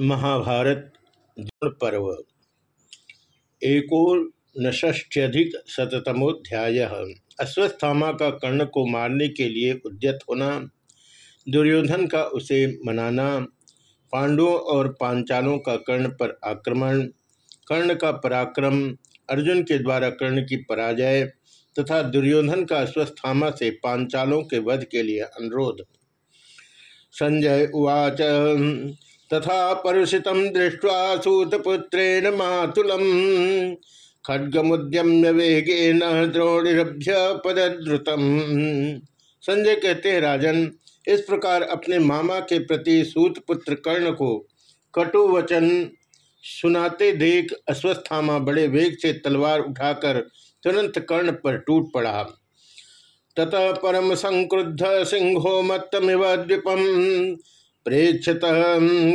महाभारत पर्व एकोनष्ट्यधिक शतमोध्याय अश्वस्थामा का कर्ण को मारने के लिए उद्यत होना, दुर्योधन का उसे मनाना, पांडवों और पांचालों का कर्ण पर आक्रमण, कर्ण का पराक्रम, अर्जुन के द्वारा कर्ण की पराजय तथा दुर्योधन का अश्वस्थामा से पांचालों के वध के लिए अनुरोध। संजय उवाच तथा परुषित दृष्ट्वा सूतपुत्रेण मातुलम। खड्गमुद्यम्य वेगेन द्रोणिभ्य पदद्रुतम। संजय कहते हैं, राजन, इस प्रकार अपने मामा के प्रति सूतपुत्र कर्ण को कटु वचन सुनाते देख अस्वस्थामा बड़े वेग से तलवार उठाकर तुरंत कर्ण पर टूट पड़ा। ततः परम संक्रुद्ध सिंहो मत्तमिव द्वीपम। प्रेक्षत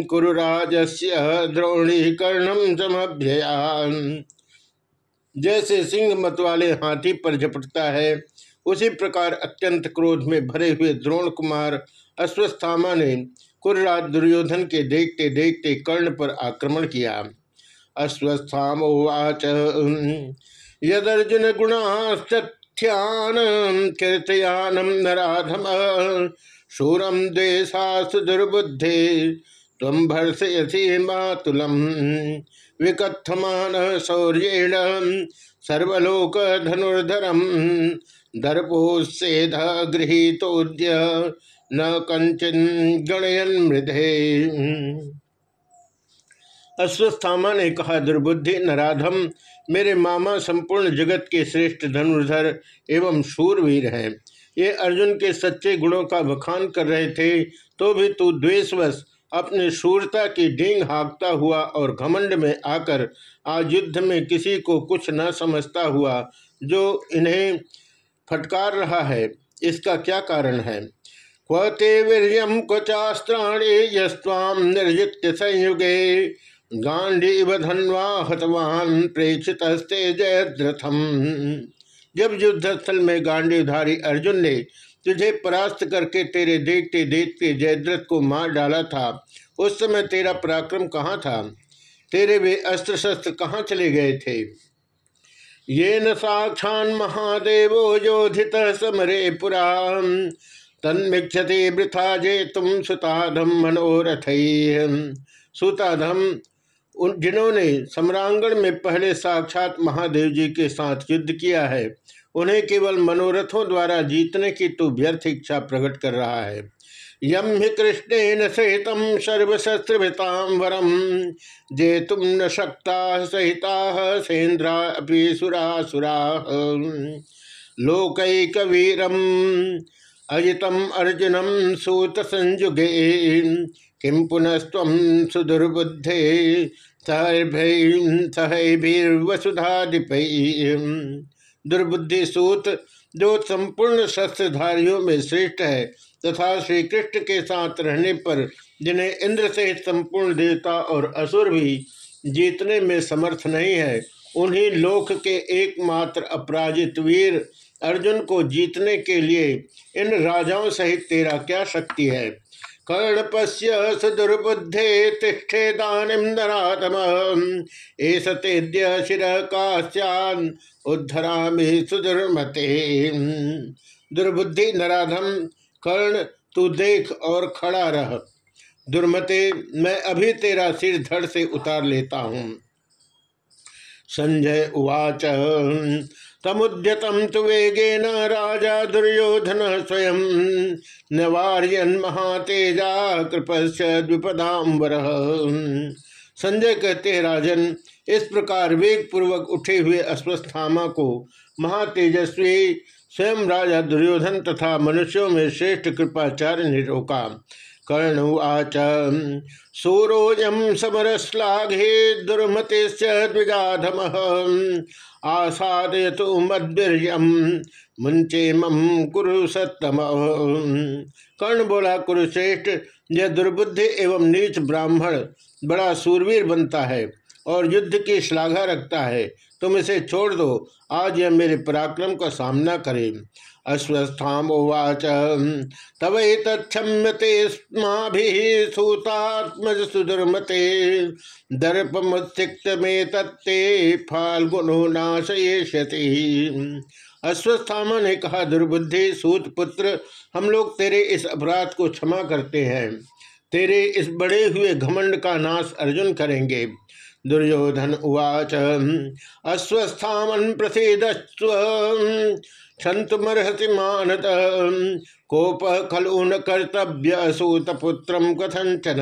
कुरुराजस्य द्रोणी कर्णम समभ्ययान। जैसे सिंह मत वाले हाथी पर झपटता है, उसी प्रकार अत्यंत क्रोध में भरे हुए द्रोण कुमार अश्वस्थामा ने कुरराज दुर्योधन के देखते देखते कर्ण पर आक्रमण किया। अश्वस्थामोवाच यदर्जुन गुणास्तथ्यान कीर्तयानम नराधम। शूरम द्वेषासु दुर्बुद्धे तम भर्षयसी मातुलम विकथमान शौर्येण सर्वलोक धनुर्धरम दर्पोसेध गृहीतोद्य न कंचन गणयन मृदे अश्वस्थामा ने कहा, दुर्बुद्धि नराधम, मेरे मामा संपूर्ण जगत के श्रेष्ठ धनुर्धर एवं शूरवीर हैं। ये अर्जुन के सच्चे गुणों का बखान कर रहे थे तो भी तू द्वेषवश अपने शूरता की डींग हाँकता हुआ और घमंड में आकर आज युद्ध में किसी को कुछ न समझता हुआ जो इन्हें फटकार रहा है, इसका क्या कारण है? क्वते वीरियम क्वचास्त्राणी यस्वाम निर्जित संयुगे गांधी धनवा हतवान प्रेक्षित जयद्रथम। जब युद्धस्थल में गांडीवधारी अर्जुन ने तुझे परास्त करके तेरे देखते देखते जयद्रथ को मार डाला था, उस समय तेरा पराक्रम कहाँ था? तेरे वे अस्त्र शस्त्र कहाँ चले गए थे? ये न साक्षान महादेवो योधित समरे पुरा तन्मिक्षति वृथा जे तुम सुताधम मनोरथ। सुताधम जिन्होंने सम्रांगण में पहले साक्षात महादेव जी के साथ युद्ध किया है, उन्हें केवल मनोरथों द्वारा जीतने की तो व्यर्थ इच्छा प्रकट कर रहा है। यम ही कृष्णेन सहित सर्वशस्त्रभिताम वरम जे तुम न शक्ता सहिता सेन्द्रा अपि सुरा सुरा वीरम अजितम अर्जुनम सूत संजुगे किम पुनस्व सुदुर्बुद्धे सहैर्वसुधाधिप दुर्बुद्धि सूत जो संपूर्ण शस्त्रधारियों में श्रेष्ठ है, तथा श्री कृष्ण के साथ रहने पर, जिन्हें इंद्र से संपूर्ण देवता और असुर भी जीतने में समर्थ नहीं है, उन्हीं लोक के एकमात्र अपराजित वीर अर्जुन को जीतने के लिए इन राजाओं सहित तेरा क्या शक्ति है? कर्णपश्य सुदुर्बुद्धे तिष्ठे दानिम नरातम एस तेद्य शिर काश्यान उद्धरा सुदुर्मते। दुर्बुद्धि नराधम, कर्ण, तू देख और खड़ा रह। दुर्मते, मैं अभी तेरा सिर धड़ से उतार लेता हूँ। संजय उवाच तमुद्यतम तो वेगेन राजा दुर्योधन स्वयं। नवार्यन महातेजा कृपस् द्विपदाम्बर संजय कहते राजन, इस प्रकार वेग पूर्वक उठे हुए अश्वस्थामा को महातेजस्वी, स्वयं राजा दुर्योधन तथा मनुष्यों में श्रेष्ठ कृपाचार्य ने रोका। कर्णुवाच सूरोजम समरश्लाघे दुर्मते द्विजाधम आसादय तो मद्वीर्यम मुंचे मम कुरु सत्तम कर्ण बोला कुरुश्रेष्ठ, यह दुर्बुद्धि एवं नीच ब्राह्मण बड़ा सूरवीर बनता है और युद्ध की श्लाघा रखता है। तुम इसे छोड़ दो। आज यह मेरे पराक्रम का सामना करे। अश्वस्थाम उवाच तब तक्षम्यते सूतात्मज में तत्ते फाल्गुनो नाशयति अश्वस्थामा ने कहा, दुर्बुद्धि, सूत पुत्र, हम लोग तेरे इस अपराध को क्षमा करते हैं। तेरे इस बड़े हुए घमंड का नाश अर्जुन करेंगे। दुर्योधन उवाच अश्वस्थामन प्रसिदस्व क्षंतुमर्हति मानत कोप खलु न कर्तव्य सूतपुत्र कथंचन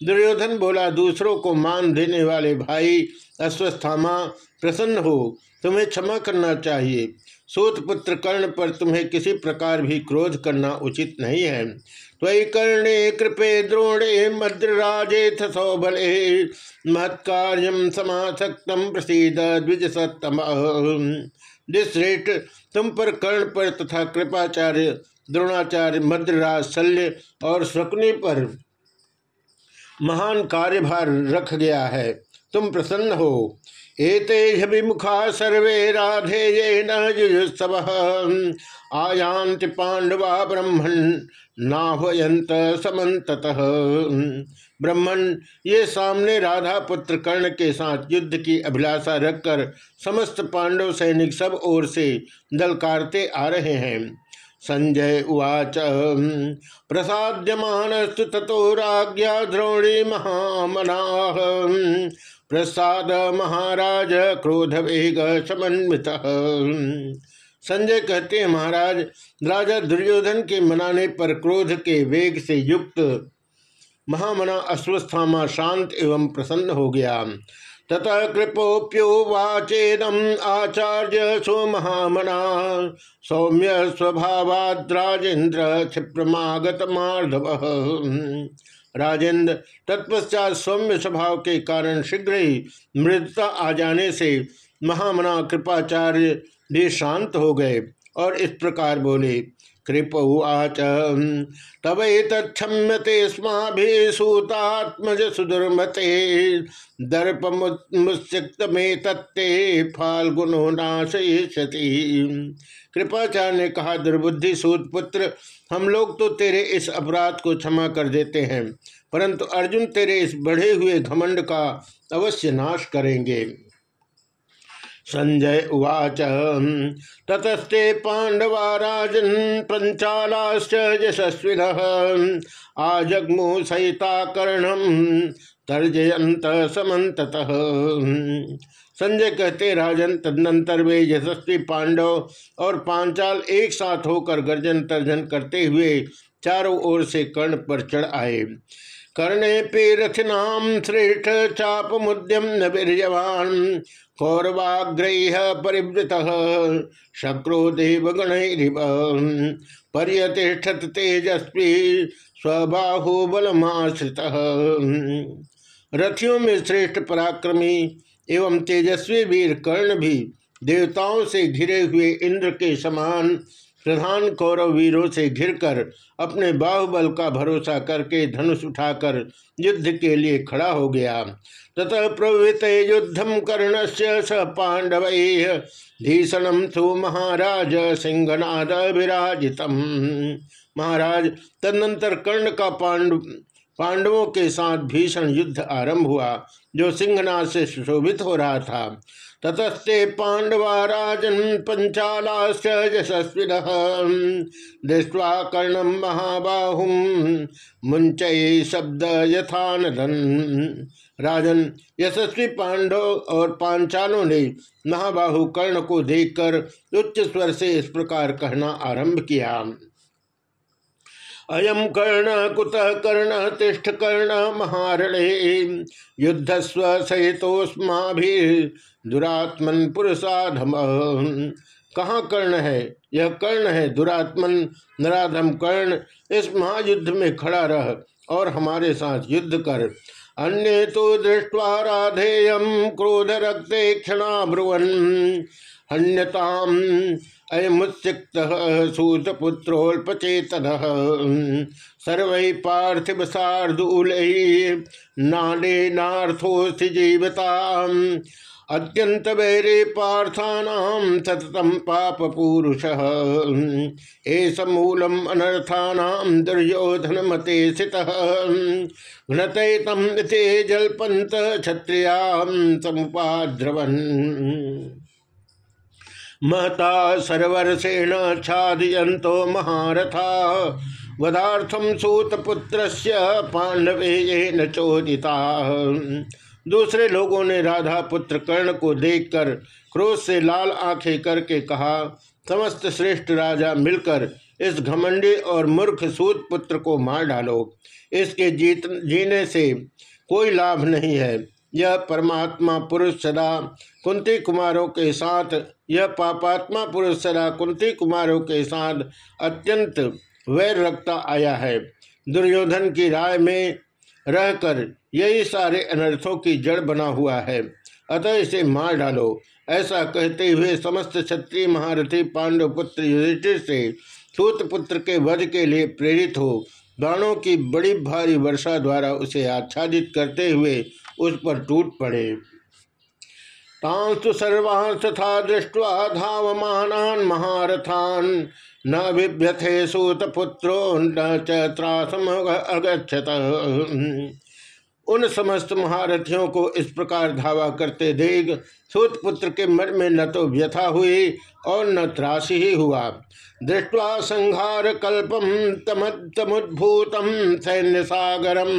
दुर्योधन बोला, दूसरों को मान देने वाले भाई अश्वस्थामा प्रसन्न हो, तुम्हें क्षमा करना चाहिए। सूत पुत्र कर्ण पर तुम्हें किसी प्रकार भी क्रोध करना उचित नहीं है। त्वयि कर्णे कृपे द्रोणे मद्रराजेथ सौबले महत्कार्यम समासक्तम प्रसिद द्विज सत्तम तुम पर कर्ण पर तथा कृपाचार्य, द्रोणाचार्य, मद्रराज शल्य और शकुनी पर महान कार्यभार रख गया है, तुम प्रसन्न हो। एते विमुखा सर्वे राधे ये नुत्सव आयांति पांडवा ब्रह्मण नाहयंत समत ब्रह्मण ये सामने राधा पुत्र कर्ण के साथ युद्ध की अभिलाषा रखकर समस्त पांडव सैनिक सब ओर से दलकारते आ रहे हैं। संजय उवाच प्रसाद्यमानस्तु ततो राज्ञा द्रोणी महामना प्रसाद महाराज क्रोध वेग समन्वित। संजय कहते हैं, महाराज, राजा दुर्योधन के मनाने पर क्रोध के वेग से युक्त महामना अश्वस्थामा शांत एवं प्रसन्न हो गया। ततः कृपोप्योवाचेदम आचार्य सो महामना सौम्य स्वभावाद्राजेन्द्र क्षिप्रमागत मार्धव। राजेंद्र तत्पश्चात सौम्य स्वभाव के कारण शीघ्र ही मृदता आ जाने से महामना कृपाचार्य भी शांत हो गए और इस प्रकार बोले, कृप उच तब तक्षम्यते स्माभिसूतात्मज सुदुर्मते दर्प मुक्त में तत्ते फाल्गुनो नाशयति कृपाचार्य ने कहा, दुर्बुद्धि सूत पुत्र, हम लोग तो तेरे इस अपराध को क्षमा कर देते हैं, परंतु अर्जुन तेरे इस बढ़े हुए घमंड का अवश्य नाश करेंगे। संजय उवाच। ततस्ते पांडवा राजन पंचालाश्च यशस्विन। आजग्मु सहिता कर्णम तर्जयंत समत संजय कहते, राजन, तदनंतर वे यशस्वी पांडव और पांचाल एक साथ होकर गर्जन तर्जन करते हुए चारों ओर से कर्ण पर चढ़ आए। कर्णे पे रथनाम श्रेष्ठ चाप मुद्यम न वीरवान कौरवाग्रह परिवृत शक्रो देवगण पर्यतिष्ठत तेजस्वी स्वबाहुबलमाश्रित रथियों में श्रेष्ठ पराक्रमी एवं तेजस्वी वीर कर्ण भी देवताओं से घिरे हुए इंद्र के समान प्रधान कौरव वीरों से घिरकर अपने बाहुबल का भरोसा करके धनुष उठाकर युद्ध के लिए खड़ा हो गया। ततः प्रवृत युद्धम कर्ण से स पांडव भीषणम थु महाराज सिंहनाद विराजितम महाराज, तदनंतर कर्ण का पांडव पांडवों के साथ भीषण युद्ध आरंभ हुआ, जो सिंहनाद से सुशोभित हो रहा था। ततस्ते पांडवा राजन पंचालाश्च यशस्विन। दृष्टवा कर्णम महाबाहुम मुंचय शब्द यथानधन राजन, यशस्वी पांडव और पांचालों ने महाबाहु कर्ण को देखकर उच्च स्वर से इस प्रकार कहना आरंभ किया। अयम कर्ण कुत कर्ण तिष्ठ कर्ण महारणे। युद्धस्व सहितोस्मा दुरात्मन पुरुषाधम। कहाँ कर्ण है? यह कर्ण है, दुरात्मन नराधम कर्ण। इस महायुद्ध में खड़ा रह और हमारे साथ युद्ध कर। अन्य तो दृष्टवा राधेय, क्रोध रक्ते क्षणा ब्रुवन हन्यताम अयमुत्सिक्त सूतपुत्रोल्पचेतन। सर्व पार्थिव सार्दूल नाडे नार्थोस्ति जीवता अत्यंत वैरे पार्थानाम सततम पाप पुरुष एस मूलम अनर्थानाम दुर्योधन मते स्थित घृतम जलपंत क्षत्रियाम समुपाद्रवन। महता सर्वर्षेण छादयंतो महारथा। वदार्थम सूतपुत्र पांडवे न चोदिता। दूसरे लोगों ने राधा पुत्र कर्ण को देखकर क्रोध से लाल आँखें करके कहा, समस्त श्रेष्ठ राजा मिलकर इस घमंडी और मूर्ख सूत पुत्र को मार डालो। इसके जीत जीने से कोई लाभ नहीं है। यह परमात्मा पुरुष सदा कुंती कुमारों के साथ, यह पापात्मा पुरुष सदा कुंती कुमारों के साथ अत्यंत वैर रखता आया है। दुर्योधन की राय में रहकर यही सारे अनर्थों की जड़ बना हुआ है। अतः इसे मार डालो। ऐसा कहते हुए समस्त क्षत्रिय महारथी पांडव पुत्र युधिष्ठिर से सूत पुत्र के वध के लिए प्रेरित हो, बाणों की बड़ी भारी वर्षा द्वारा उसे आच्छादित करते हुए उस पर टूट पड़े। तांस्तु सर्वान् तथा दृष्ट्वा धावमानान् महारथान। न बिभ्यथे सूतपुत्रो न त्रासम अगछत उन समस्त महारथियों को इस प्रकार धावा करते देख, सूत पुत्र के मन में न तो व्यथा हुई और न त्रास ही हुआ। दृष्टवा संहार कल्पम तमुद्भूतम सैन्य सागरम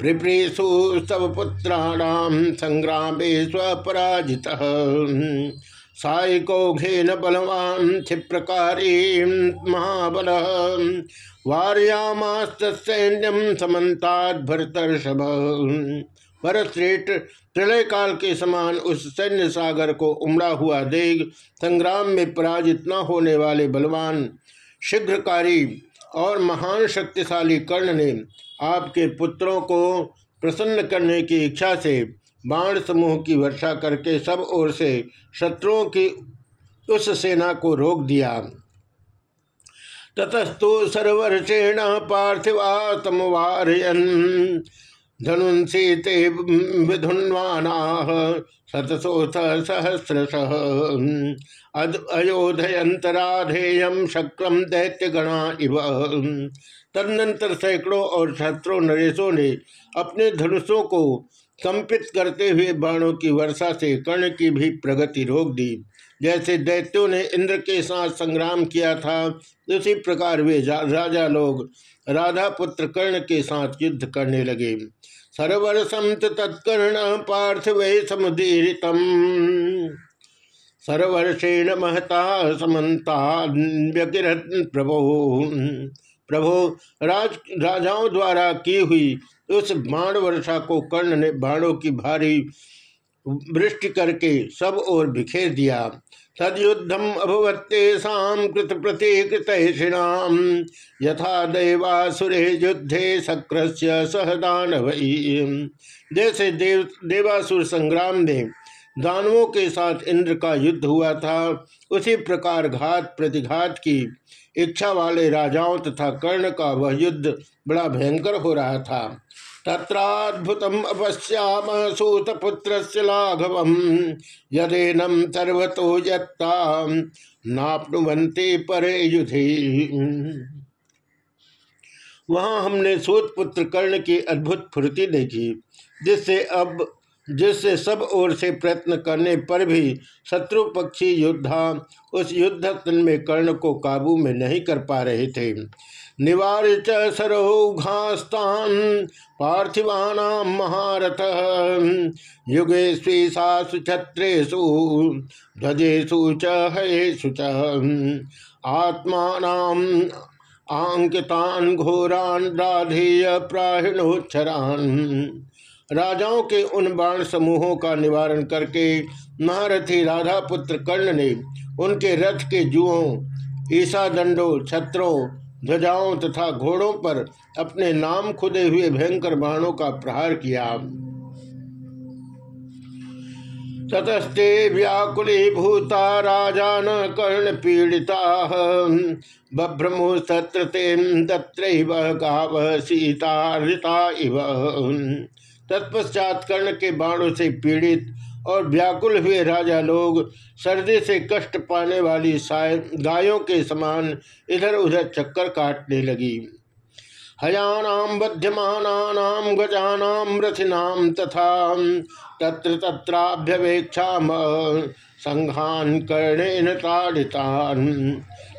प्रिप्रीसु सब पुत्राणाम संग्राम स्वपराजित। साइकोघेन बलवान क्षिप्रकारी महाबल। वार्यामास्तैन्यम समन्ताद भरतर्षभ। भरतश्रेष्ठ प्रलय काल के समान उस सैन्य सागर को उमड़ा हुआ देख संग्राम में पराजित न होने वाले बलवान, शीघ्रकारी और महान शक्तिशाली कर्ण ने आपके पुत्रों को प्रसन्न करने की इच्छा से बाण समूह की वर्षा करके सब ओर से शत्रुओं की उस सेना को रोक दिया। ततस्तु सर्वर्षेण पार्थिवा तमवारयन धनुषी ते विधुन्वाना शतशोथ सहस्रश। अयोधयंतराधेयम शक्रम दैत्यगणा इव। तदनंतर सैकड़ों और शत्रुओं नरेशों ने अपने धनुषों को कंपित करते हुए बाणों की वर्षा से कर्ण की भी प्रगति रोक दी। जैसे दैत्यों ने इंद्र के साथ संग्राम किया था, उसी प्रकार वे राजा लोग राधा पुत्र कर्ण के साथ युद्ध करने लगे। सरवर संत तत्कर्ण पार्थ पार्थिव समुदीरितम। सरवर्षेण महता समन्ता प्रभो। प्रभो, राज, राजाओं द्वारा की हुई उस बाण वर्षा को कर्ण ने बाणों की भारी वृष्टि करके सब ओर बिखेर दिया। तदयुद्धम अभवत्तेषा कृत प्रतिकृतषिणाम यथा देवासुरे युद्धे शक्रस्य सहदान जैसे देव, देवासुर संग्राम में दानवों के साथ इंद्र का युद्ध हुआ था, उसी प्रकार घात प्रतिघात की इच्छा वाले राजाओं तथा कर्ण का वह युद्ध बड़ा भयंकर हो रहा था। तत्राद्भुतम अपश्याम सूतपुत्र लाघव यदेनम सर्वतो यत्ता नापनुवंते परे युधि। वहाँ हमने सूतपुत्र कर्ण की अद्भुत फुर्ती देखी, जिससे अब जिससे सब ओर से प्रयत्न करने पर भी शत्रु पक्षी योद्धा उस युद्ध में कर्ण को काबू में नहीं कर पा रहे थे। निवार सरौघास्तान पार्थिवानाम महारथ युगे स्वीसासु छत्रेशु ध्वजेशु चेशु च। आत्मा आंकितान घोरान राधेय प्राहिणोच्छरान। राजाओं के उन बाण समूहों का निवारण करके महारथी राधा पुत्र कर्ण ने उनके रथ के जुओं ईसा दंडों छत्रों, ध्वजाओं तथा घोड़ों पर अपने नाम खुदे हुए भयंकर बाणों का प्रहार किया। ततस्ते व्याकुली भूता राजान कर्ण पीड़िता, बभ्रमु सत्र तत्र गाव सीता इव। तत्पश्चात कर्ण के बाणों से पीड़ित और व्याकुल हुए राजा लोग सर्दी से कष्ट पाने वाली गायों के समान इधर उधर चक्कर काटने लगी। हयानाम बध्यमानाम गजानाम रथिनाम तथा तत्र तत्राभ्यवेक्षा संघान कर्णेन ताड़ितान।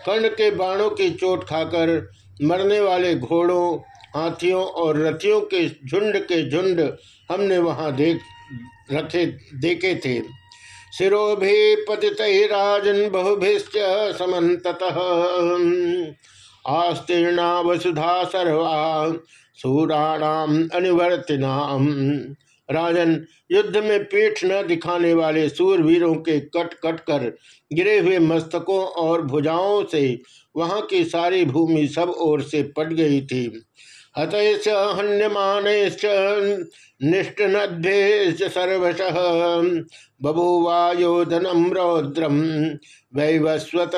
कर्ण के बाणों की चोट खाकर मरने वाले घोड़ों हाथियों और रथियों के झुंड के झुंड हमने वहाँ देख, रखे, देखे थे। शिरो भी पतित राजन बहुभिश्च समत आस्तीर्णा वसुधा सर्वा, सूराणाम अनिवर्तिनाम। राजन, युद्ध में पीठ न दिखाने वाले सूरवीरों के कट कट कर गिरे हुए मस्तकों और भुजाओं से वहाँ की सारी भूमि सब ओर से पट गई थी। हतैश्च हन्यमानैश्च निष्ठनद्भेश्च सर्वश। बभूवायोधनम रौद्रम वैवस्वत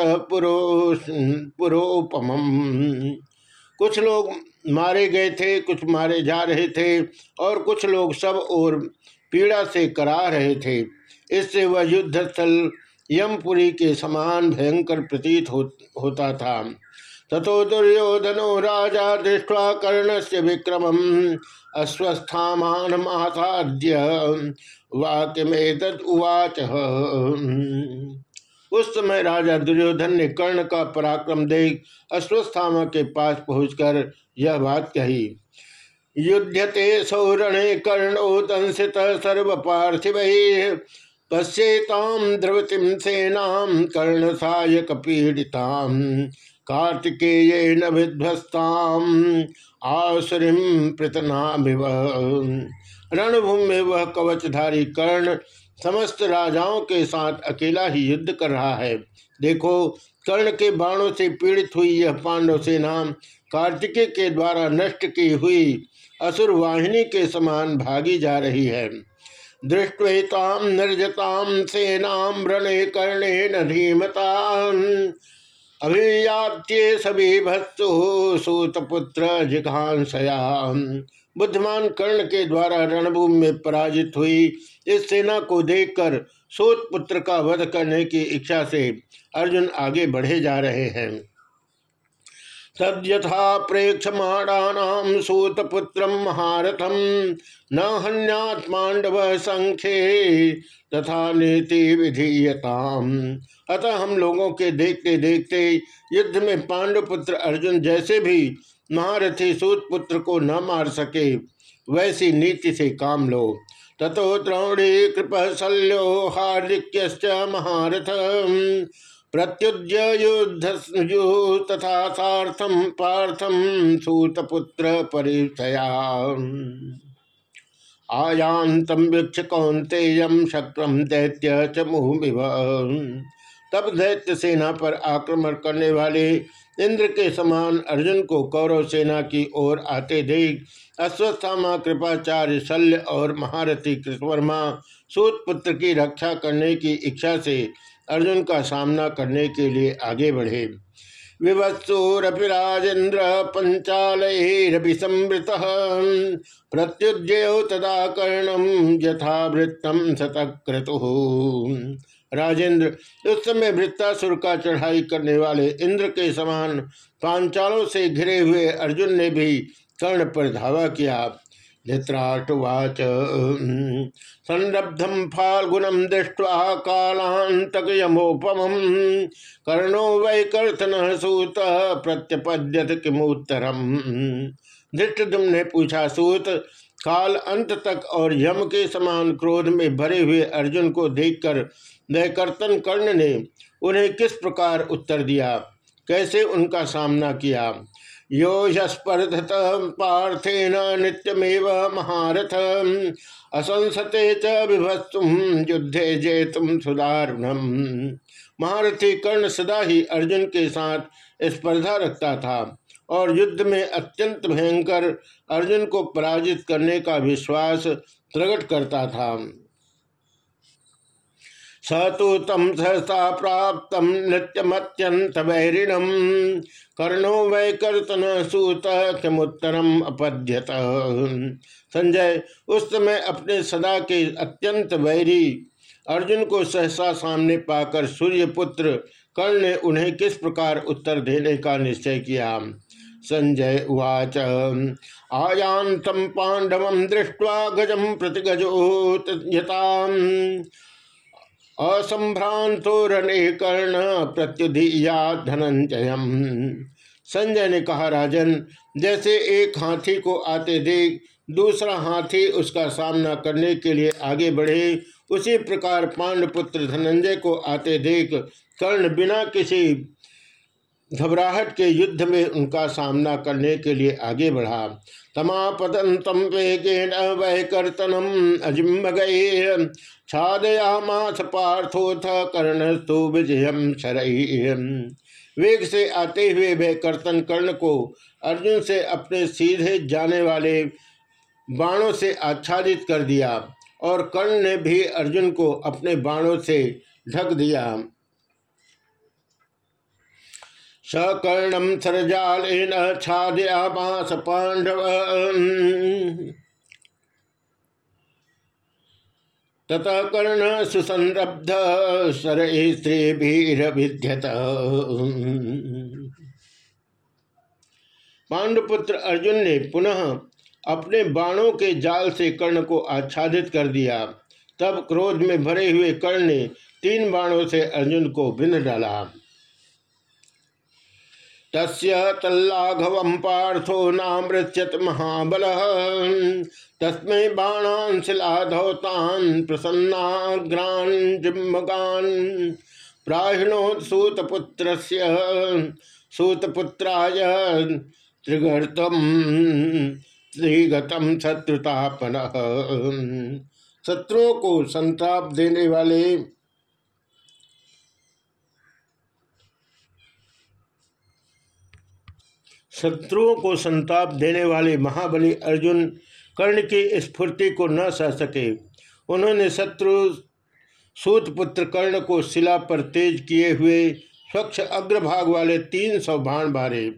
पुरोपम कुछ लोग मारे गए थे कुछ मारे जा रहे थे और कुछ लोग सब और पीड़ा से करा रहे थे। इससे वह युद्ध स्थल यमपुरी के समान भयंकर प्रतीत हो, होता था। तथो दुर्योधनो राजा दृष्टवा कर्ण से विक्रम अस्वस्थामान आसाद्य। वाक्य उवाच। उस समय राजा दुर्योधन ने कर्ण का पराक्रम देख अश्वस्थामा के पास पहुंचकर यह बात कही युद्धते सौरणे कर्णो दंसित सर्व पार्थिव पश्येताम द्रवतिम सेनाम कर्ण सायक पीड़िताम कार्तिकेय न विध्वस्ताम आसुरीम प्रतनाभिव। रणभूमि में वह कवचधारी कर्ण समस्त राजाओं के साथ अकेला ही युद्ध कर रहा है। देखो, कर्ण के बाणों से पीड़ित हुई यह पांडव सेना कार्तिकेय के द्वारा नष्ट की हुई असुर वाहिनी के समान भागी जा रही है। दृष्टवेताम निर्जताम सेनाम रणे कर्णे न अभियात्ये सभी भत्सु सूतपुत्र जिघांसया बुद्धिमान कर्ण के द्वारा रणभूमि में पराजित हुई। इस सेना को देखकर सूत पुत्र का वध करने की इच्छा से अर्जुन आगे बढ़े जा रहे हैं। सद्यथा प्रेक्षमाणानाम सूतपुत्र महारथम न हन्यात पांडव संख्ये तथा नीति विधीयताम अतः हम लोगों के देखते देखते युद्ध में पांडुपुत्र अर्जुन जैसे भी महारथी सूत पुत्र को न मार सके, वैसी नीति से काम लो। तथो द्रोणी कृप शल्यो हार्दिक्य महारथ प्रत्युज्य युद्ध तथा सार्थम पार्थम सूतपुत्र परिचया। आयांतम वीक्ष कौंतेयम शक्रम दैत्य च मुहुमिव। तब दैत्य सेना पर आक्रमण करने वाले इंद्र के समान अर्जुन को कौरव सेना की ओर आते देख अश्वस्थामा कृपाचार्य शल्य और महारथी कृष्णवर्मा, सूत पुत्र की रक्षा करने की इच्छा से अर्जुन का सामना करने के लिए आगे बढ़े। विवत्सुरपि राजेन्द्र पंचालरपि संवृत प्रत्युज्यो तदा कर्णम यथावृत्तम शतक्रतु। राजेंद्र उस समय वृत्तासुर का चढ़ाई करने वाले इंद्र के समान पांचालों से घिरे हुए अर्जुन ने भी कर्ण पर धावा किया। धृतराष्ट्रवाच संरब्धम फाल्गुनम दृष्टवा कालांतक यमोपम कर्णो वै कर्तन सूत, प्रत्यपद्यत किमोत्तरम। धृष्टुम ने पूछा, सूत, काल अंत तक और यम के समान क्रोध में भरे हुए अर्जुन को देखकर वैकर्तन कर्ण ने उन्हें किस प्रकार उत्तर दिया? कैसे उनका सामना किया? यो यस्पर्धत पार्थेन नित्यमेव महारथ। असंसते च युद्धे जेतुम सुदारुणम महारथी कर्ण सदा ही अर्जुन के साथ स्पर्धा रखता था और युद्ध में अत्यंत भयंकर अर्जुन को पराजित करने का विश्वास प्रकट करता था। स तो तम सहसा प्राप्त नृत्यमत्यंत वैरिणम कर्णो वै कर्तन सूत किमुत्तरम अपद्यत। संजय, उस समय अपने सदा के अत्यंत वैरी अर्जुन को सहसा सामने पाकर सूर्यपुत्र कर्ण ने उन्हें किस प्रकार उत्तर देने का निश्चय किया? संजय उवाच आयांतम पांडव दृष्ट्वा गजम प्रतिगजोत असंभ्रांतो रणे कर्ण प्रत्युधिया धनंजय संजय ने कहा, राजन, जैसे एक हाथी को आते देख, दूसरा हाथी उसका सामना करने के लिए आगे बढ़े, उसी प्रकार पांडपुत्र धनंजय को आते देख, कर्ण बिना किसी घबराहट के युद्ध में उनका सामना करने के लिए आगे बढ़ा। तमापतंतम वेगेन वह कर्तनम अजिम गए छादयामास पार्थोथ कर्णस्तु विजयम वेग से आते हुए वह कर्तन कर्ण को अर्जुन से अपने सीधे जाने वाले बाणों से आच्छादित कर दिया और कर्ण ने भी अर्जुन को अपने बाणों से ढक दिया। सकर्णम सरजाल छादयामास पांडव ततः कर्ण सुसंरब्ध सर स्त्री विद्यत। पांडुपुत्र अर्जुन ने पुनः अपने बाणों के जाल से कर्ण को आच्छादित कर दिया। तब क्रोध में भरे हुए कर्ण ने तीन बाणों से अर्जुन को बिन डाला। तस्य पार्थो नामृत्यत महाबल। तस्म बाणान शिलाधौतान प्रसन्नाग्रान जिम्मगान। प्राहिणोत्सूतपुत्र सूतपुत्राय त्रिगर्तम त्रिगतम शत्रुतापन। शत्रुओं को संताप देने वाले शत्रुओं को संताप देने वाले महाबली अर्जुन कर्ण की स्फूर्ति को न सह सके। उन्होंने शत्रु सूतपुत्र कर्ण को शिला पर तेज किए हुए स्वच्छ अग्रभाग वाले तीन सौ बाण बारे।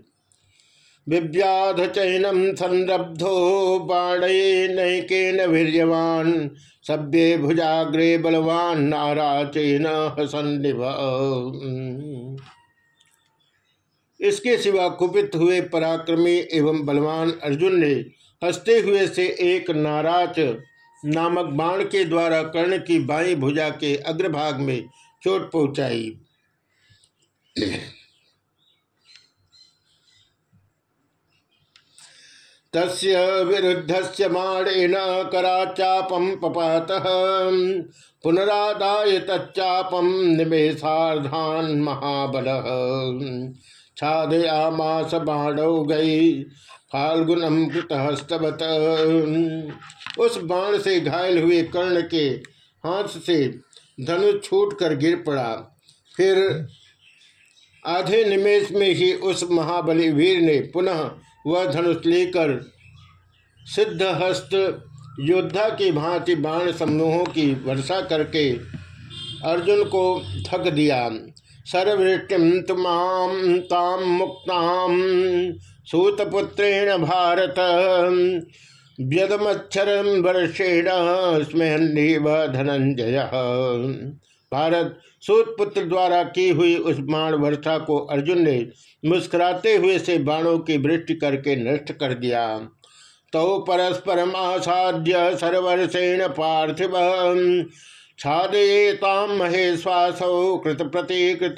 विव्याध चैनम संरब्धो बाणे नैकेन वीर्यवान, सभ्य भुजाग्रे बलवान नारा चैन हसन्निभ। इसके सिवा कुपित हुए पराक्रमी एवं बलवान अर्जुन ने हँसते हुए से एक नाराज़ नामक बाण के द्वारा कर्ण की बाई भुजा के अग्रभाग में चोट पहुंचाई। तस्य विरुद्ध माणेन कराचापम पपात। पुनरादाय तच्चापम निमेषार्धान महाबल। छादयामास बाणौ गई, फाल्गुनम कृतहस्तवत। उस बाण से घायल हुए कर्ण के हाथ से धनुष छूट कर गिर पड़ा। फिर आधे निमेश में ही उस महाबली वीर ने पुनः वह धनुष लेकर सिद्ध हस्त योद्धा की भांति बाण समूहों की वर्षा करके अर्जुन को थक दिया। ताम मुक्ताम सूतपुत्रेण भारत। व्यदमच्छर वर्षेण स्महन्नीव धनंजय। भारत सूतपुत्र द्वारा की हुई उस बाण वर्षा को अर्जुन ने मुस्कुराते हुए से बाणों की वृष्टि करके नष्ट कर दिया। तो परस्परम आसाद्य सर्वर्षेण पार्थिव छादयेताम महेश्वासौ कृत प्रतिकृत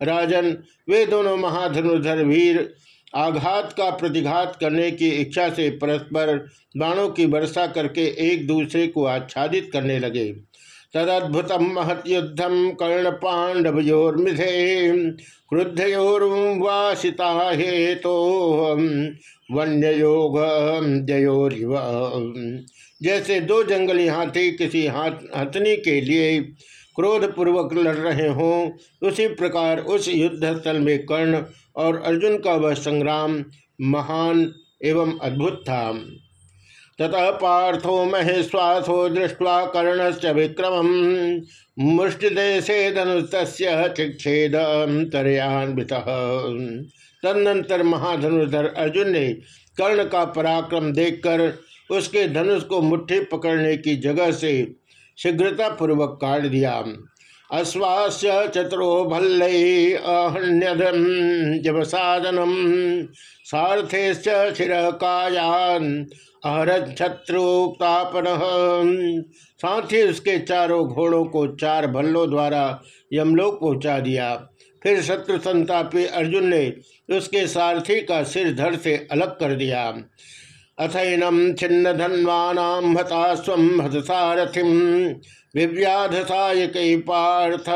राजन, वे दोनों महाधनुधर वीर आघात का प्रतिघात करने की इच्छा से परस्पर बाणों की वर्षा करके एक दूसरे को आच्छादित करने लगे। तदद्भुतम महत युद्धम कर्ण पांडवोर्मिधे क्रुद्धयोर्वासिता हे तो वन्य योग जयोरिव। जैसे दो जंगली हाथी किसी हाथ, हथनी के लिए क्रोध पूर्वक लड़ रहे हों, उसी प्रकार उस युद्ध स्थल में कर्ण और अर्जुन का वह संग्राम महान एवं अद्भुत था। ततः पार्थो महेश्वासो दृष्ट्वा कर्ण से विक्रम मुष्टिदेशे धनुस्त चिक्षेद तदनंतर महाधनुधर अर्जुन ने कर्ण का पराक्रम देखकर उसके धनुष को मुट्ठी पकड़ने की जगह से शीघ्रता पूर्वक काट दिया। अश्वास्य चतुरो भल्ल अहण्यधम जब साधनम सारथे शिर कायान अहरक्षत्रुतापन साथ ही उसके चारों घोड़ों को चार भल्लों द्वारा यमलोक पहुँचा दिया। फिर शत्रु संतापी अर्जुन ने उसके सारथी का सिर धड़ से अलग कर दिया। अथैनम छिन्न धन्वानाम हता हतसारथिम विव्याधसायक पार्थ।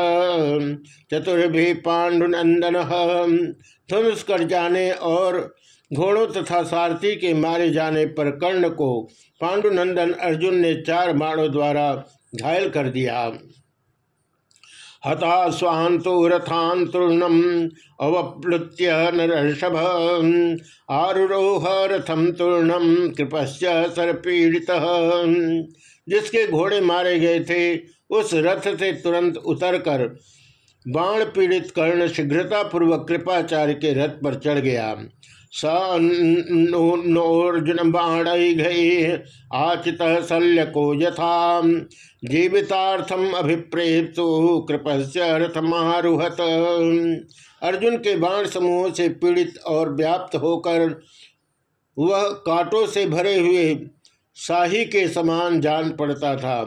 चतुर्भि पांडुनंदन धनुष कर जाने और घोड़ों तथा सारथी के मारे जाने पर कर्ण को पांडुनंदन अर्जुन ने चार बाणों द्वारा घायल कर दिया। हता स्वांतो रथांतूर्णम अवप्लुत्य नरषभ आरोह रथम तूर्णम कृपस्य सरपीड़ित जिसके घोड़े मारे गए थे, उस रथ से तुरंत उतरकर बाण पीड़ित कर्ण शीघ्रता पूर्वक कृपाचार्य के रथ पर चढ़ गया। स नोर्जुन बाण आचित शल्य को यथा। जीवितार्थम अभिप्रेत कृपस्य रथमारुहत। अर्जुन के बाण समूह से पीड़ित और व्याप्त होकर वह कांटों से भरे हुए शाही के समान जान पड़ता था।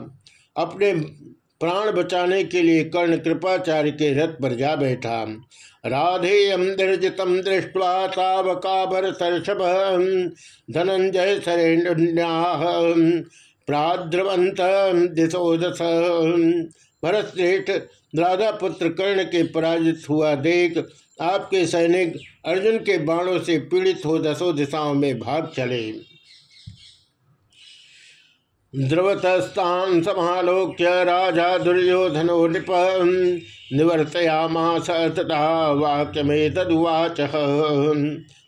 अपने प्राण बचाने के लिए कर्ण कृपाचार्य के रथ पर जा बैठा। राधेयम दर्जितम दृष्टवा तावका सर्षभ धनंजय शरण्या प्राद्रवंत दिशो दस भरत राधा पुत्र कर्ण के पराजित हुआ देख, आपके सैनिक अर्जुन के बाणों से पीड़ित हो दसों दिशाओं में भाग चले। द्रवतस्तान समालोक्य राजा दुर्योधनो नृप निवर्तयामास तथा वाक्य में तदुवाच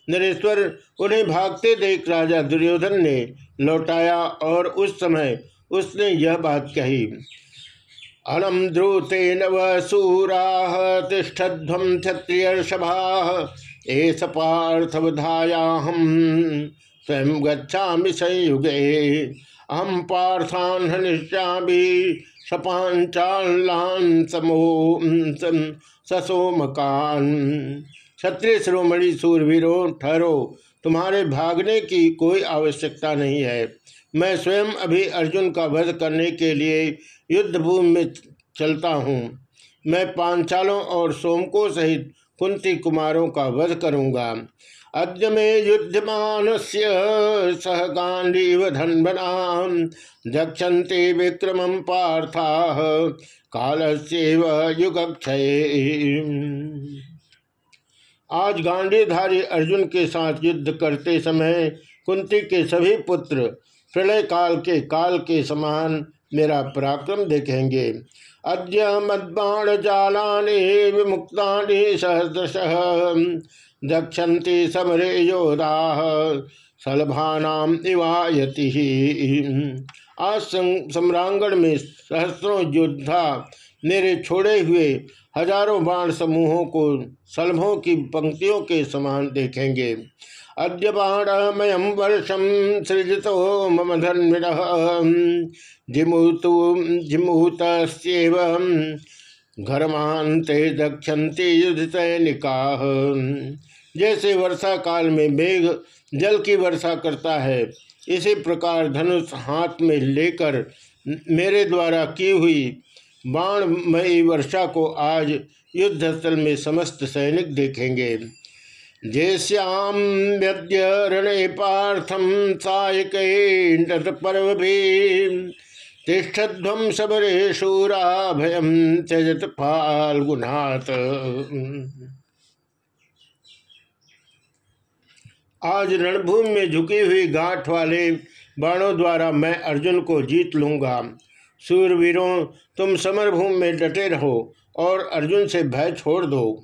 नरेश्वर, उन्हें भागते देख राजा दुर्योधन ने लौटाया और उस समय उसने यह बात कही अलम नव सूरा तिष्ठध्वम क्षत्रिय सभा एस पार्थवधाया हम स्वयं गच्छा संयुगे। अहम पार्थान हनिष्यामी सपांचालान समो ससोमकान। क्षत्रिय श्रोमणि सूरवीरों, ठहरो, तुम्हारे भागने की कोई आवश्यकता नहीं है। मैं स्वयं अभी अर्जुन का वध करने के लिए युद्धभूमि में चलता हूँ। मैं पांचालों और सोमकों सहित कुंती कुमारों का वध करूँगा। अद्य मे युद्धमान सह गांडीव धन्वना दक्षते विक्रम पार्था काल युगक्षय आज गांडीधारी अर्जुन के साथ युद्ध करते समय कुंती के सभी पुत्र प्रलय काल के काल के समान मेरा पराक्रम देखेंगे। अद्य मद्बाण जालाने विमुक्ता सहस्रश दक्षन्ति समरे योधा सलभानाम इवायति आज सम्रांगण में सहस्रों योद्धा मेरे छोड़े हुए हज़ारों बाण समूहों को सलभों की पंक्तियों के समान देखेंगे। अद्य बाणमयम वर्षम सृजित मम धन्विन जिमुतु जिमुत घरमांते दक्षन्ति युद्ध सैनिका जैसे वर्षा काल में मेघ जल की वर्षा करता है, इसी प्रकार धनुष हाथ में लेकर मेरे द्वारा की हुई बाणमयी वर्षा को आज युद्ध स्थल में समस्त सैनिक देखेंगे। जैश्याम व्यद्य पार्थम सायक पर्व भी तिष्ठध्वम सबरे शूरा भयम त्यजत फाल्गुनाथ। आज रणभूमि में झुकी हुई गांठ वाले बाणों द्वारा मैं अर्जुन को जीत लूँगा। सूरवीरों, तुम समरभूमि में डटे रहो और अर्जुन से भय छोड़ दो।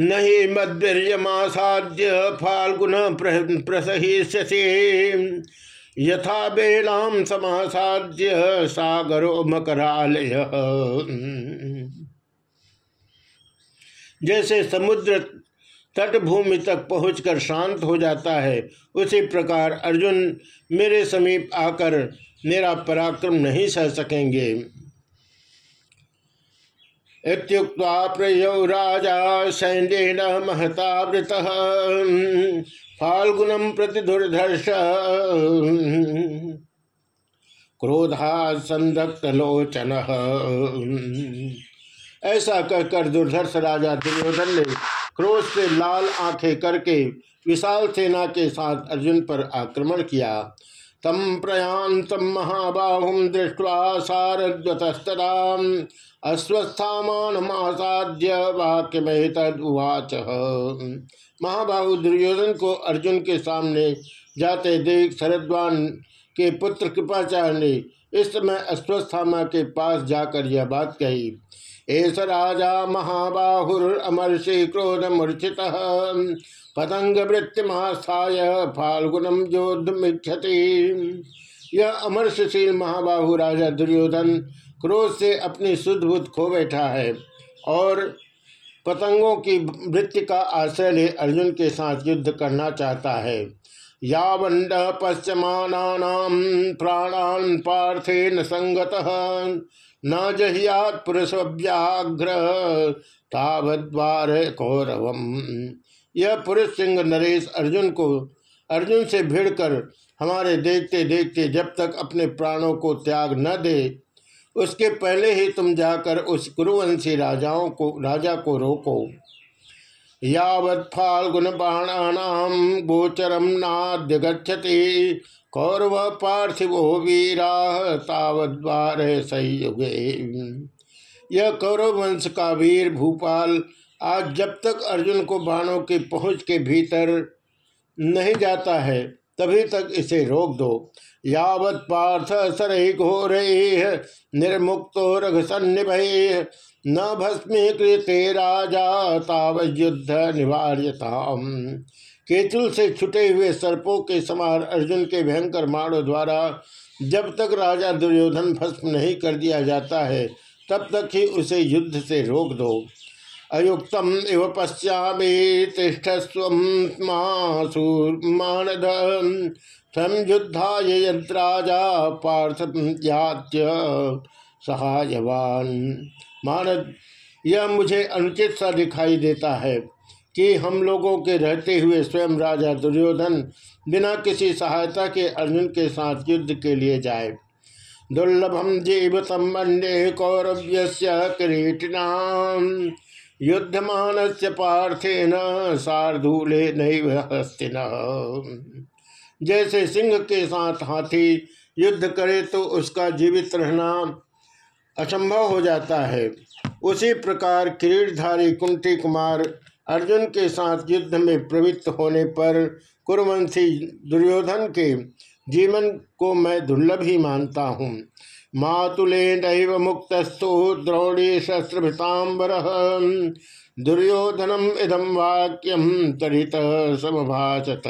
नहीं मद्वीर्यमासाद्य फाल्गुन प्रसहिष्यसे। यथा बेलाम समासाद्य सागरो मकरालय। जैसे समुद्र तटभूमि तक पहुंचकर शांत हो जाता है। उसी प्रकार अर्जुन मेरे समीप आकर मेरा पराक्रम नहीं सह सकेंगे। प्रयौ राजा सैन्येन महतावृत फाल्गुनम प्रति दुर्धर्ष। क्रोधा संदक्त लोचन ऐसा कहकर दुर्धर्ष राजा दुर्योधन ने क्रोध से लाल आँखें करके विशाल सेना के साथ अर्जुन पर आक्रमण किया। तम प्रयांत महाबाहुम दृष्टवा सारद्वतस्तरा अस्वस्थामासाद्य वाक्य में महाबाहु दुर्योधन को अर्जुन के सामने जाते देख शरद्वान के पुत्र कृपाचार्य ने इस समय अस्वस्थामा के पास जाकर यह बात कही। एस राजा महाबाहुर अमर्षि क्रोध मूर्छित। पतंग वृत्ति महास्थाय फाल्गुनम जोधमिक्षति यह अमरशील महाबाहु राजा दुर्योधन क्रोध से अपनी शुद्ध बुद्ध खो बैठा है और पतंगों की वृत्ति का आश्रय ले अर्जुन के साथ युद्ध करना चाहता है। यावंड पश्चिमानाम प्राणान पार्थे न संगत न जहियात पुरुष तावद्वार कौरवम। यह पुरुष सिंह नरेश अर्जुन को, अर्जुन से भिड़कर हमारे देखते देखते जब तक अपने प्राणों को त्याग न दे, उसके पहले ही तुम जाकर उस कुरुवंशी राजाओं को, राजा को रोको। यावत बाणानाम गोचरम नाद्य गच्छति कौरव पार्थिवो वीरा तावद्वार संयुगे। यह कौरव वंश का वीर भूपाल आज जब तक अर्जुन को बाणों के पहुँच के भीतर नहीं जाता है, तभी तक इसे रोक दो। यावत पार्थ सरहि घोर, निर्मुक्तो रघ सन्निभ न भस्मीकृते राजा ताव युद्ध निवार्यता केतुल से छुटे हुए सर्पों के समान अर्जुन के भयंकर माड़ों द्वारा जब तक राजा दुर्योधन भस्म नहीं कर दिया जाता है, तब तक ही उसे युद्ध से रोक दो। अयुक्तम इव पश्चामे तिष्ठस्व मानद संयुद्धाय यंत्राजा पार्थ सहायवान। मानद, यह मुझे अनुचित सा दिखाई देता है कि हम लोगों के रहते हुए स्वयं राजा दुर्योधन बिना किसी सहायता के अर्जुन के साथ युद्ध के लिए जाए। दुर्लभम जीवतम अन्य कौरव्य किरीटिना। युद्धमान से पार्थेन शार्दूले हस्तिन। जैसे सिंह के साथ हाथी युद्ध करे तो उसका जीवित रहना असंभव हो जाता है। उसी प्रकार किरीटधारी कुंती कुमार अर्जुन के साथ युद्ध में प्रवृत्त होने पर कुरवंशी दुर्योधन के जीवन को मैं दुर्लभ ही मानता हूँ। मातुले नैव मुक्तस्तु द्रोणी शस्त्रभितांबर। दुर्योधनम इदम वाक्यम तरित समभाषत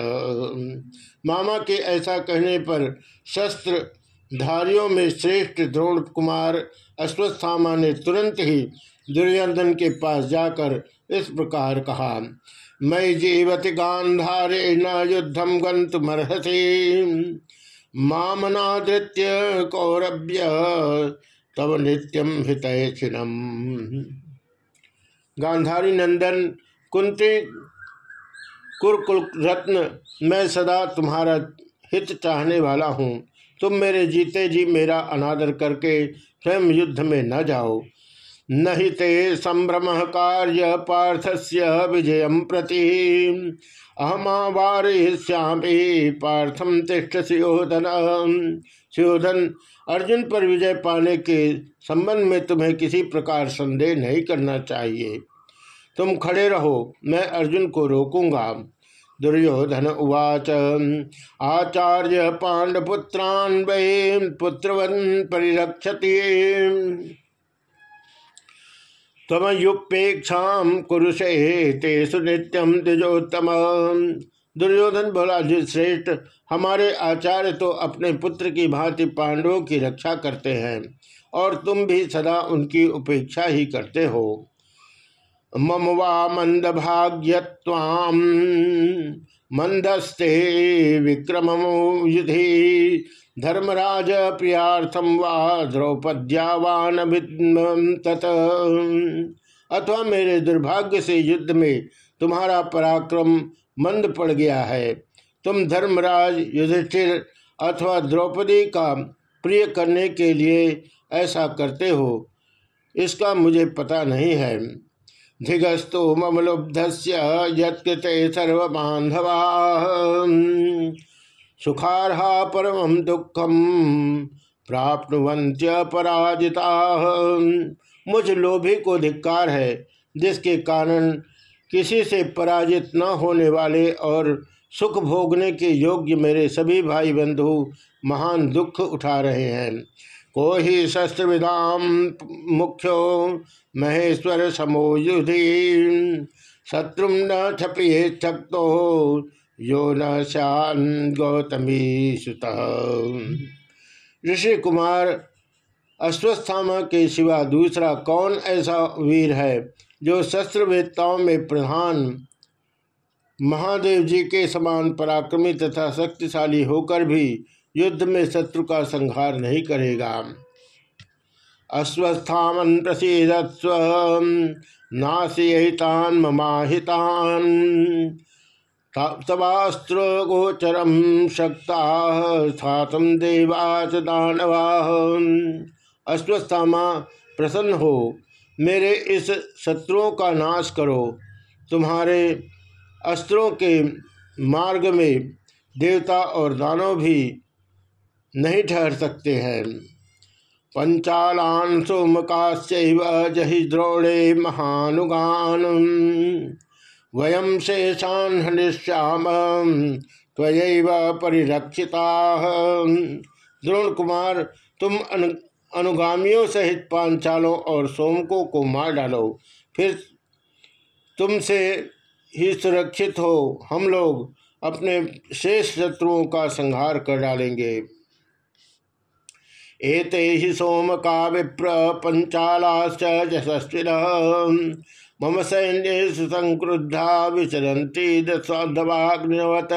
मामा के ऐसा कहने पर शस्त्र धारियों में श्रेष्ठ द्रोण कुमार अश्वस्थामा ने तुरंत ही दुर्योधन के पास जाकर इस प्रकार कहा, मैं जीवति गांधारे न युद्धम गंतुमर्हसी मामनादृत्य कौरभ्य तब नित्यम हितैषिणम गांधारी नंदन, कुंती कुरकुल रत्न मैं सदा तुम्हारा हित चाहने वाला हूँ। तुम मेरे जीते जी मेरा अनादर करके स्वयं युद्ध में न जाओ। नहीं ते संभ्रम कार्य पार्थस्य विजय प्रति। अहमावारयिष्यामी पार्थम तिष्ठ सियोधन। सियोधन, अर्जुन पर विजय पाने के संबंध में तुम्हें किसी प्रकार संदेह नहीं करना चाहिए। तुम खड़े रहो, मैं अर्जुन को रोकूँगा। दुर्योधन उवाच, आचार्य पांडपुत्रान वै पुत्रवन परिरक्षति। तमयुपेक्षा कुरुषे तेसु नित्यम द्विजोत्तम। दुर्योधन बोला जी श्रेष्ठ, हमारे आचार्य तो अपने पुत्र की भांति पांडवों की रक्षा करते हैं और तुम भी सदा उनकी उपेक्षा ही करते हो। मम वा मंद भाग्यवाम मंदस्ते विक्रम युधि धर्मराज प्रियार्थम वा द्रौपद्यावान तत। अथवा मेरे दुर्भाग्य से युद्ध में तुम्हारा पराक्रम मंद पड़ गया है। तुम धर्मराज, युधिष्ठिर अथवा द्रौपदी का प्रिय करने के लिए ऐसा करते हो, इसका मुझे पता नहीं है। धिगस्तु मम लुब्धस्य यत्कृते सर्वबांधवा सुखारहा परम दुखम प्राप्तवंत्य पराजिता। मुझ लोभी को धिक्कार है, जिसके कारण किसी से पराजित न होने वाले और सुख भोगने के योग्य मेरे सभी भाई बंधु महान दुख उठा रहे हैं। को ही शस्त्र विदाम मुख्यो महेश्वर समो युधि। शत्रु न छपिए शक्तो, यो न शान गौतमी सुत ऋषि कुमार अश्वस्थामा के सिवा दूसरा कौन ऐसा वीर है, जो शस्त्रवेत्ताओं में प्रधान महादेव जी के समान पराक्रमी तथा शक्तिशाली होकर भी युद्ध में शत्रु का संहार नहीं करेगा। अश्वस्थामन प्रसिदस्व नाशितान ममाहितान। तवास्त्र गोचरम शक्ता स्थातम देवाच दानवा। अश्वस्थामा प्रसन्न हो, मेरे इस शत्रुओं का नाश करो। तुम्हारे अस्त्रों के मार्ग में देवता और दानव भी नहीं ठहर सकते हैं। पंचालान सोमकाश्चैव जहि द्रोणे महानुगान वयम शेषान हनिष्याम, त्वयैव परिरक्षिता। द्रोण कुमार, तुम अनु, अनुगामियों सहित पांचालों और सोमकों को मार डालो। फिर तुमसे ही सुरक्षित हो। हम लोग अपने शेष शत्रुओं का संहार कर डालेंगे। ही सोम का विप्र पंचालाश्च मम सैन्य संक्रुद्धा विचरती दवाग्निवत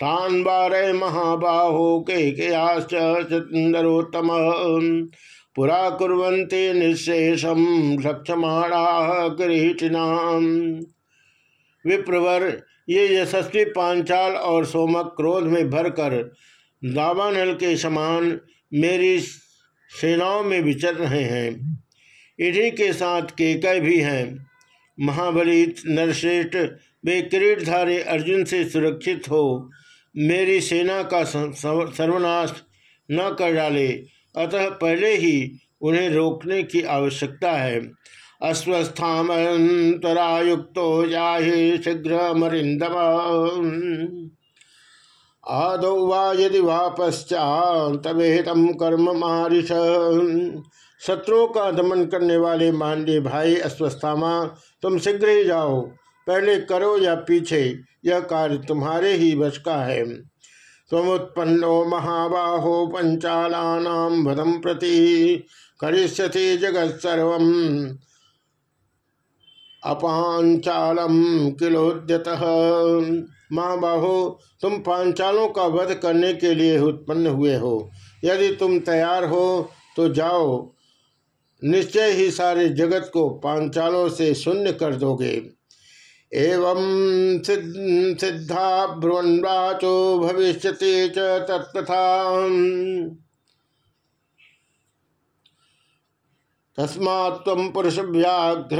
तान बारय महाबाहो के चंदरोत्तम पुरा कुरंते निशेषम रक्षमाणा किरीटिनाम विप्रवर, ये यशस्वी पांचाल और सोमक क्रोध में भरकर दावानल के समान मेरी सेनाओं में विचर रहे हैं। इन्हीं के साथ केकय भी हैं। महाबली नरश्रेष्ठ, वे किरीटधारी अर्जुन से सुरक्षित हो। मेरी सेना का सर्वनाश न कर डाले। अतः पहले ही उन्हें रोकने की आवश्यकता है। अश्वस्थामंतरायुक्त जाहे शीघ्र मरिंदम आदौ वा यदि वा पश्चात कर्म मारिश शत्रुओं का दमन करने वाले मांडे भाई अश्वस्थामा, तुम शीघ्र ही जाओ। पहले करो या पीछे, यह कार्य तुम्हारे ही वश का है। तमुत्पन्नो महाबाहो पंचालानाम भदम प्रति करिष्यति जगत सर्व अपांचालम किलोद्यत। माँ बाहो तुम पांचालों का वध करने के लिए उत्पन्न हुए हो। यदि तुम तैयार हो तो जाओ। निश्चय ही सारे जगत को पांचालों से शून्य कर दोगे। एवं सिद्धा ब्रुवन्वाचो भविष्य तत्था तस्मा पुरुष व्याघ्र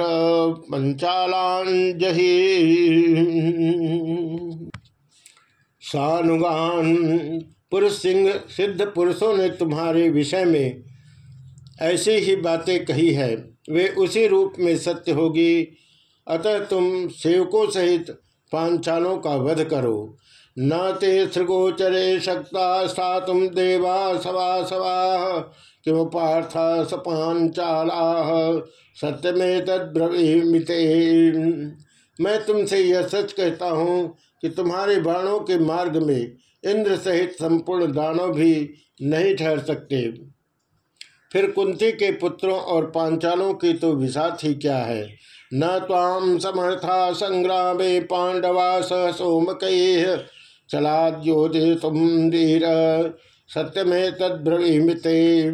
पंचालांजहि सानुगान पुरुष सिंह सिद्ध पुरुषों ने तुम्हारे विषय में ऐसी ही बातें कही है। वे उसी रूप में सत्य होगी। अतः तुम सेवकों सहित पांचालों का वध करो। न ते सृगोचरे शक्ता सा तुम देवा सवा सवा। किम पार्थ सपांचाला सत्य में तद्रवीमिते मैं तुमसे यह सच कहता हूँ कि तुम्हारे बाणों के मार्ग में इंद्र सहित संपूर्ण दानव भी नहीं ठहर सकते। फिर कुंती के पुत्रों और पांचालों की तो विषाद ही क्या है? न ताम समर्था संग्राम पांडवा स सोम चलाद्योधि तुम वीर। सत्य में तद्रवीमिते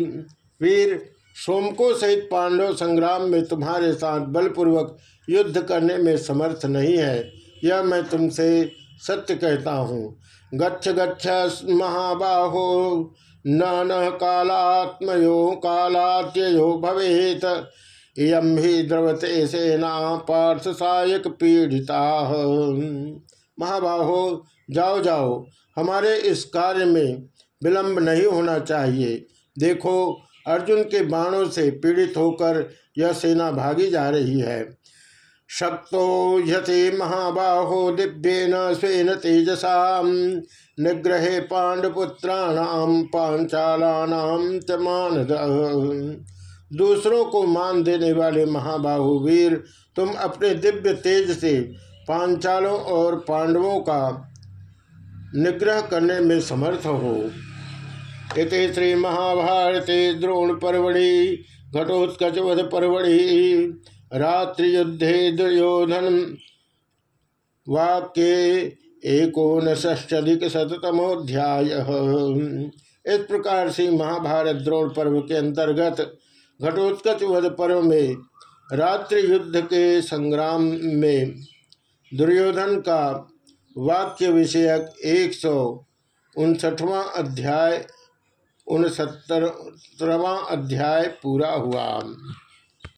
वीर, सोमको सहित पांडव संग्राम में तुम्हारे साथ बलपूर्वक युद्ध करने में समर्थ नहीं है। यह मैं तुमसे सत्य कहता हूँ। गच्छ गच्छ महाबाहो न न कालात्मयो कालात्ययो भवेत। यम ही द्रवते सेना पार्थ सायक पीड़िता। महाबाहो जाओ जाओ हमारे इस कार्य में विलंब नहीं होना चाहिए। देखो, अर्जुन के बाणों से पीड़ित होकर यह सेना भागी जा रही है। शक्तो यथे महाबाहो दिव्येन स्वेन तेजसा निग्रहे पांडपुत्राणाम, पांचालानाम च दूसरों को मान देने वाले महाबाहु वीर, तुम अपने दिव्य तेज से पांचालों और पांडवों का निग्रह करने में समर्थ हो। इत श्री महाभारते द्रोण परवड़ी घटोत्कचवध परवड़ी रात्रि युद्धे दुर्योधन वाक्य एकोन ष्टधिक शतमोध्याय इस प्रकार से महाभारत द्रोण पर्व के अंतर्गत घटोत्कच वध पर्व में रात्रि युद्ध के संग्राम में दुर्योधन का वाक्य विषयक एक सौ उनसठवां अध्याय उनसत्तरवा अध्याय पूरा हुआ।